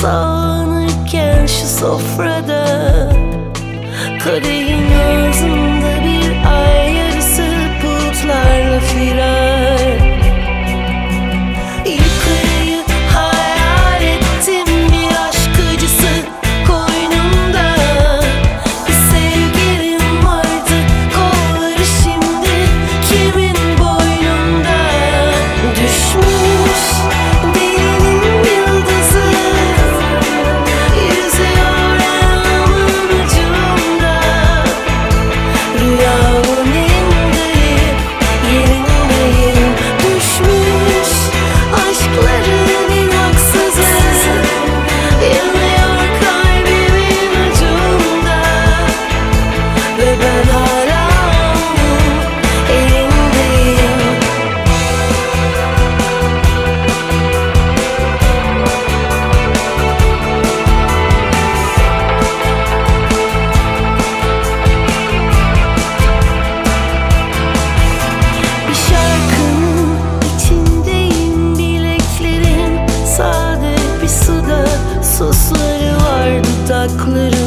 Sağlanırken şu sofrada Kadehin ağzında bir ay yarısı Bulutlarla firar. Susları var dudakları